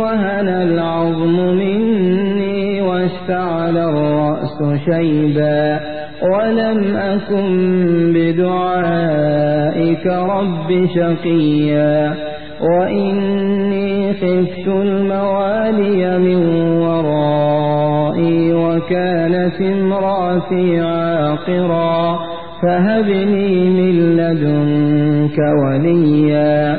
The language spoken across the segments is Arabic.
وهن العظم مني واشتعل الرأس شيبا ولم أكن بدعائك رب شقيا وإني خفت الموالي من ورائي وكانت امرأتي عاقرا فهب لي من لدنك وليا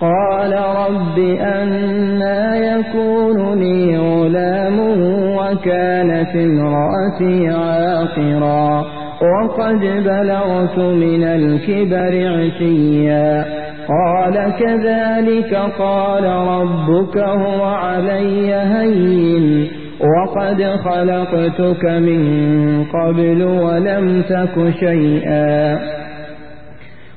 قال رب أنا يكون لي غلام وكانت امرأتي عاقرا وقد بلغت من الكبر عشيا قال كذلك قال ربك هو علي هين وقد خلقتك من قبل ولم تك شيئا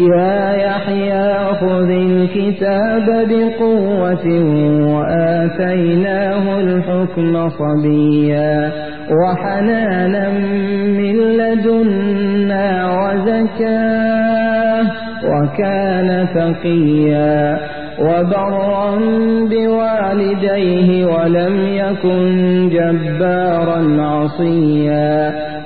يا يحيى خذ الكتاب بقوة وآتيناه الحكم صبيا. وحنانا من لدنا وزكاة وكان تقيا وبرا بوالديه ولم يكن جبارا عصيا.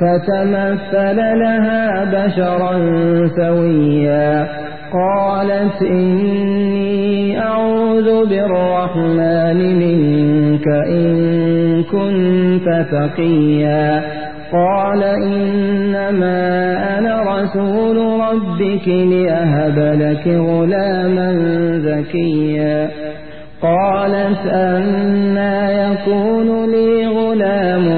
فتمثل لها بشرا سويا. قالت إني أعوذ بالرحمن منك إن كنت تقيا. قال إنما أنا رسول ربك لأهب لك غلاما زكيا. قالت أنا يكون لي غلام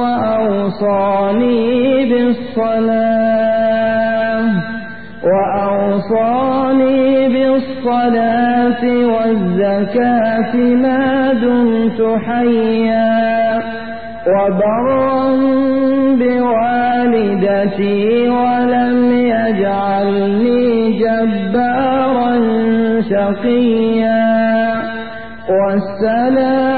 وأوصاني بالصلاة وأوصاني بالصلاة والزكاة ما دمت حيا وبرا بوالدتي ولم يجعلني جبارا شقيا. والسلام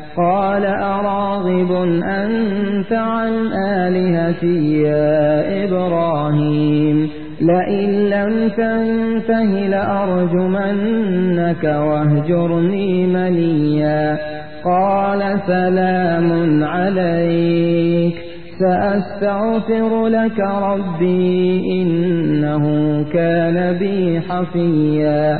قال أراغب أنت عن آلهتي يا إبراهيم لئن لم تنته لأرجمنك واهجرني مليا قال سلام عليك سأستغفر لك ربي إنه كان بي حفيا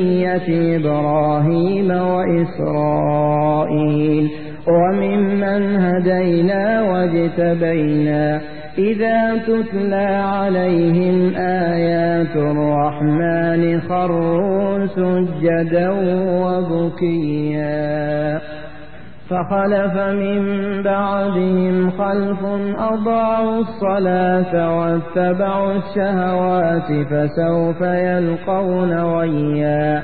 إبراهيم وإسرائيل وممن هدينا واجتبينا إذا تتلى عليهم آيات الرحمن خروا سجدا وبكيا فخلف من بعدهم خلف أضاعوا الصلاة واتبعوا الشهوات فسوف يلقون غيا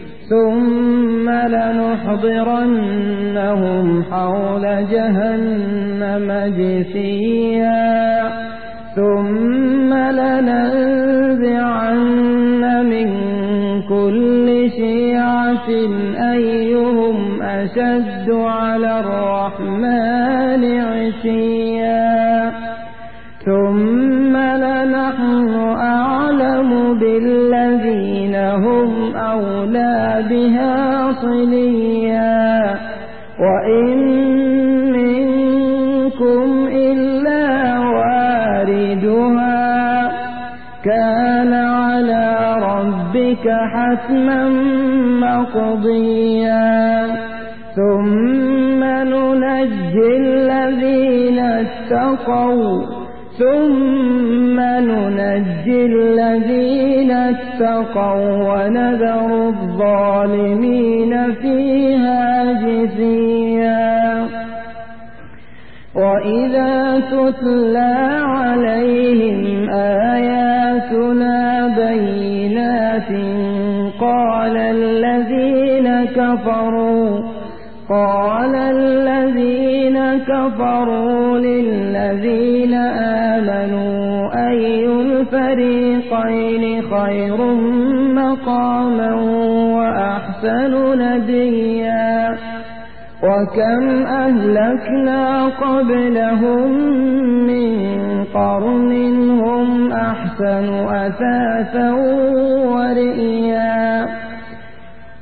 ثم لنحضرنهم حول جهنم جثيا. ثم لننزعن من كل شيعة أيهم أشد على الرحمن عشيا. ثم لنحن أعلم بالذين هم أولى بها صليا. وإن منكم إلا واردها. كان على ربك حتما مقضيا. ثم ننجي الذين اتقوا. ثم ننجي الذين اتقوا ونذر الظالمين فيها جثيا. وإذا تتلى عليهم آياتنا بينات قال الذين كفروا قال الذين كفروا للذين آمنوا. أي الفريقين خير مقاما وأحسن نديا. وكم أهلكنا قبلهم من قرن هم أحسن أثاثا ورئيا.